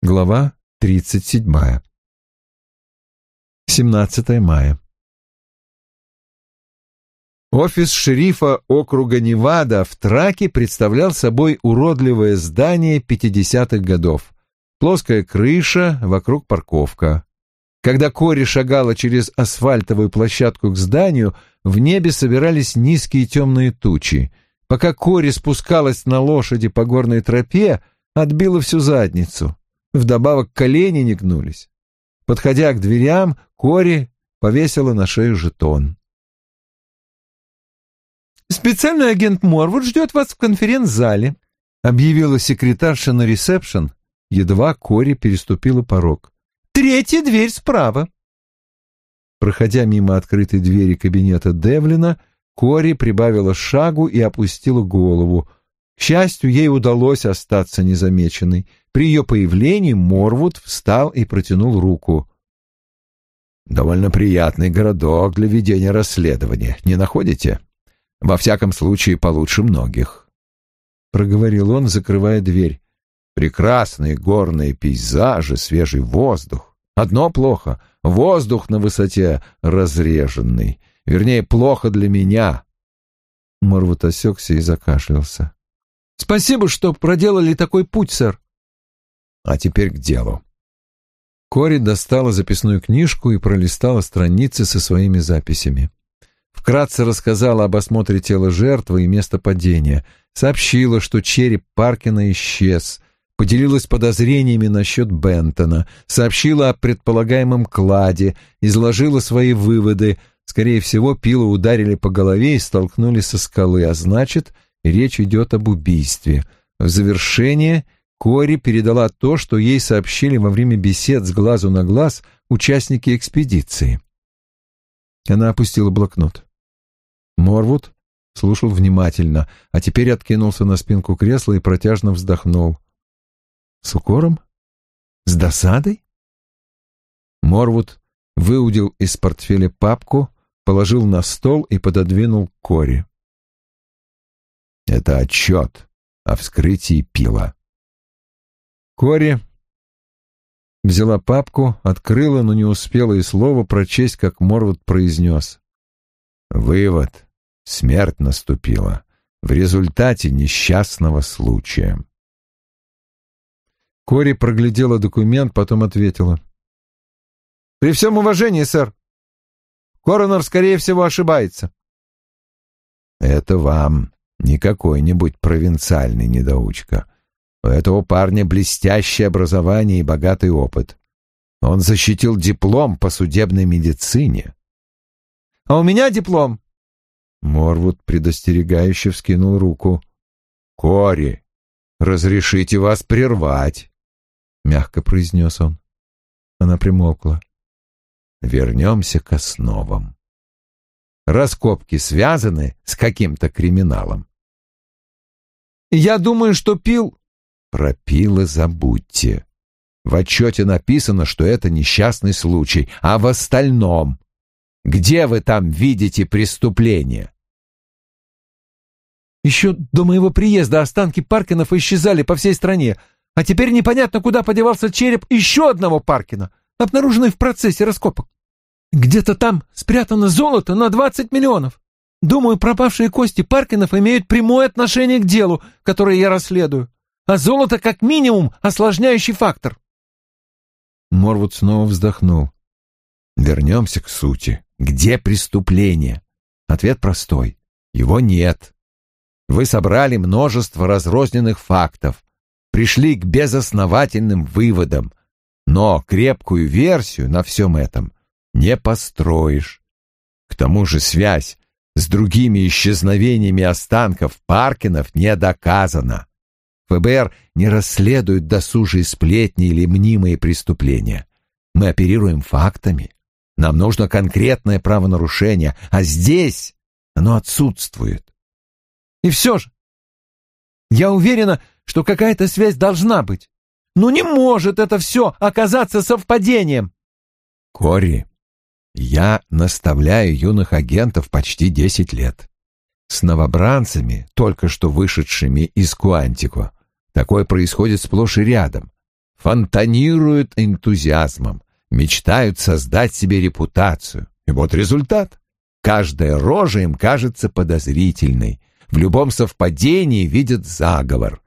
Глава 37. 17 мая. Офис шерифа округа Невада в Траке представлял собой уродливое здание 50-х годов. Плоская крыша, вокруг парковка. Когда Кори шагала через асфальтовую площадку к зданию, в небе собирались низкие темные тучи. Пока Кори спускалась на лошади по горной тропе, отбила всю задницу. Вдобавок колени не гнулись. Подходя к дверям, Кори повесила на шею жетон. «Специальный агент Морвуд ждет вас в конференц-зале», — объявила секретарша на ресепшн, едва Кори переступила порог. «Третья дверь справа». Проходя мимо открытой двери кабинета Девлина, Кори прибавила шагу и опустила голову. К счастью, ей удалось остаться незамеченной. При ее появлении Морвуд встал и протянул руку. «Довольно приятный городок для ведения расследования, не находите? Во всяком случае, получше многих», — проговорил он, закрывая дверь. «Прекрасные горные пейзажи, свежий воздух. Одно плохо — воздух на высоте разреженный. Вернее, плохо для меня». Морвуд осекся и закашлялся. «Спасибо, что проделали такой путь, сэр», а теперь к делу. Кори достала записную книжку и пролистала страницы со своими записями. Вкратце рассказала об осмотре тела жертвы и места падения, сообщила, что череп Паркина исчез, поделилась подозрениями насчет Бентона, сообщила о предполагаемом кладе, изложила свои выводы. Скорее всего, Пила ударили по голове и столкнули со скалы, а значит, речь идет об убийстве. В завершение — Кори передала то, что ей сообщили во время бесед с глазу на глаз участники экспедиции. Она опустила блокнот. Морвуд слушал внимательно, а теперь откинулся на спинку кресла и протяжно вздохнул. «С укором? С досадой?» Морвуд выудил из портфеля папку, положил на стол и пододвинул Кори. «Это отчет о вскрытии пила», Кори взяла папку, открыла, но не успела и слова прочесть, как Морвуд произнес. Вывод. Смерть наступила в результате несчастного случая. Кори проглядела документ, потом ответила. «При всем уважении, сэр, коронер, скорее всего, ошибается». «Это вам не какой-нибудь провинциальный недоучка, у этого парня блестящее образование и богатый опыт. Он защитил диплом по судебной медицине. «А у меня диплом!» Морвуд предостерегающе вскинул руку. «Кори, разрешите вас прервать!» — мягко произнес он. Она примолкла. «Вернемся к основам. Раскопки связаны с каким-то криминалом?» «Я думаю, что пил...» Про пилы забудьте. В отчете написано, что это несчастный случай, а в остальном... Где вы там видите преступление? Еще до моего приезда останки Паркинов исчезали по всей стране, а теперь непонятно, куда подевался череп еще одного Паркина, обнаруженный в процессе раскопок. Где-то там спрятано золото на 20 миллионов. Думаю, пропавшие кости Паркинов имеют прямое отношение к делу, которое я расследую а золото как минимум осложняющий фактор. Морвуд снова вздохнул. Вернемся к сути. Где преступление? Ответ простой. Его нет. Вы собрали множество разрозненных фактов, пришли к безосновательным выводам, но крепкую версию на всем этом не построишь. К тому же связь с другими исчезновениями останков Паркинов не доказана. ФБР не расследует досужие сплетни или мнимые преступления. Мы оперируем фактами. Нам нужно конкретное правонарушение, а здесь оно отсутствует. И все же, я уверена, что какая-то связь должна быть. Но не может это все оказаться совпадением. Кори, я наставляю юных агентов почти десять лет. С новобранцами, только что вышедшими из Куантико, Такое происходит сплошь и рядом. фонтанируют энтузиазмом, мечтают создать себе репутацию. И вот результат. Каждая рожа им кажется подозрительной. В любом совпадении видят заговор.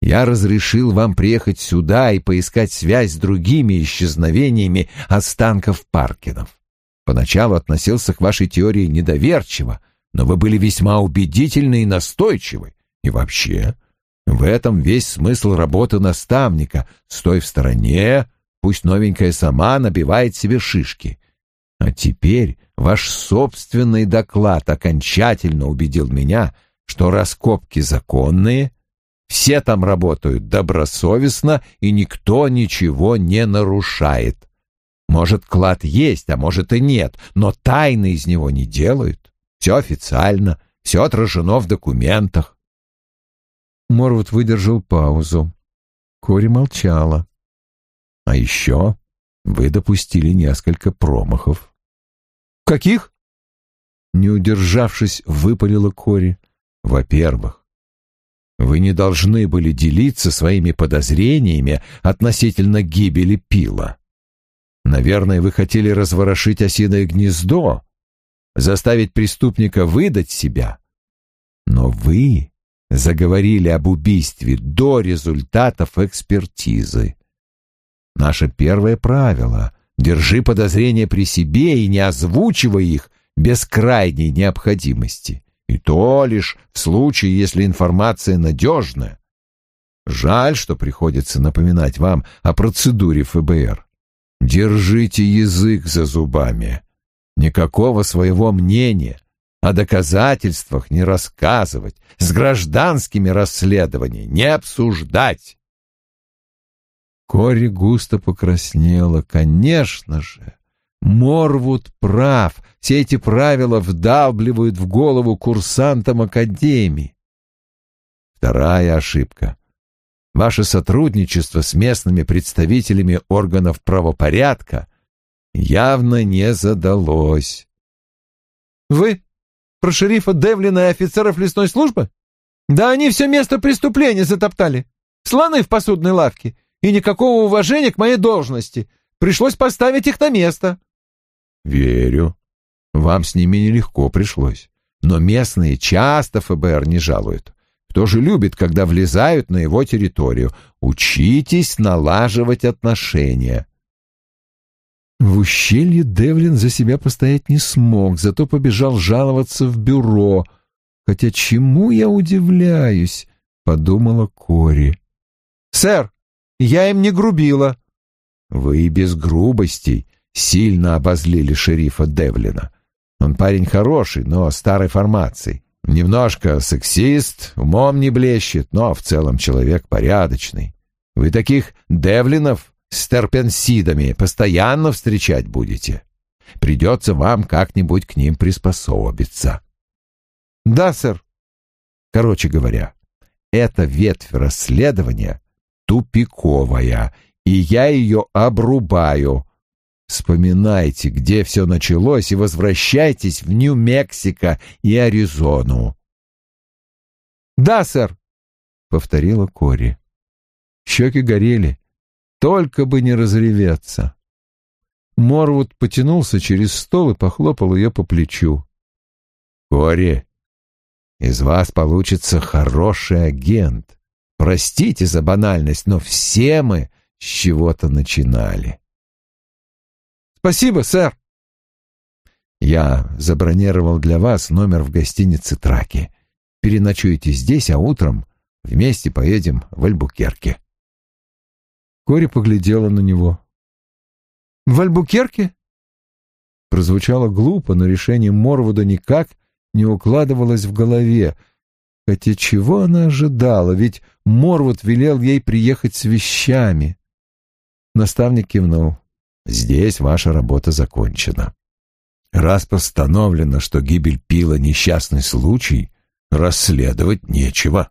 Я разрешил вам приехать сюда и поискать связь с другими исчезновениями останков Паркинов. Поначалу относился к вашей теории недоверчиво, но вы были весьма убедительны и настойчивы. И вообще, в этом весь смысл работы наставника. Стой в стороне, пусть новенькая сама набивает себе шишки. А теперь ваш собственный доклад окончательно убедил меня, что раскопки законные, все там работают добросовестно, и никто ничего не нарушает. Может, клад есть, а может и нет, но тайны из него не делают. Все официально, все отражено в документах. Морвуд выдержал паузу. Кори молчала. А еще вы допустили несколько промахов. Каких? Не удержавшись, выпалила Кори. Во-первых, вы не должны были делиться своими подозрениями относительно гибели Пила. Наверное, вы хотели разворошить осиное гнездо, заставить преступника выдать себя. Но вы заговорили об убийстве до результатов экспертизы. Наше первое правило — держи подозрения при себе и не озвучивай их без крайней необходимости. И то лишь в случае, если информация надежная. Жаль, что приходится напоминать вам о процедуре ФБР. Держите язык за зубами. Никакого своего мнения. О доказательствах не рассказывать, с гражданскими расследованиями не обсуждать. Кори густо покраснела. Конечно же, Морвуд прав. Все эти правила вдавливают в голову курсантам Академии. Вторая ошибка. Ваше сотрудничество с местными представителями органов правопорядка явно не задалось. Вы про шерифа Девлина и офицеров лесной службы? Да они все место преступления затоптали. Слоны в посудной лавке. И никакого уважения к моей должности. Пришлось поставить их на место. Верю. Вам с ними нелегко пришлось. Но местные часто ФБР не жалуют. Кто же любит, когда влезают на его территорию? Учитесь налаживать отношения. В ущелье Девлин за себя постоять не смог, зато побежал жаловаться в бюро. Хотя чему я удивляюсь, подумала Кори. Сэр, я им не грубила. Вы и без грубостей сильно обозлили шерифа Девлина. Он парень хороший, но старой формации. Немножко сексист, умом не блещет, но в целом человек порядочный. Вы таких девлинов с терпенсидами постоянно встречать будете. Придется вам как-нибудь к ним приспособиться. Да, сэр. Короче говоря, эта ветвь расследования тупиковая, и я ее обрубаю. Вспоминайте, где все началось, и возвращайтесь в Нью-Мексико и Аризону. «Да, сэр», — повторила Кори. Щеки горели, только бы не разреветься. Морвуд потянулся через стол и похлопал ее по плечу. «Кори, из вас получится хороший агент. Простите за банальность, но все мы с чего-то начинали». Спасибо, сэр. Я забронировал для вас номер в гостинице Траки. Переночуете здесь, а утром вместе поедем в Альбукерке. Кори поглядела на него. В Альбукерке? Прозвучало глупо, но решение Морвуда никак не укладывалось в голове. Хотя чего она ожидала, ведь Морвуд велел ей приехать с вещами. Наставник кивнул. Здесь ваша работа закончена. Раз постановлено, что гибель Пила — несчастный случай, расследовать нечего.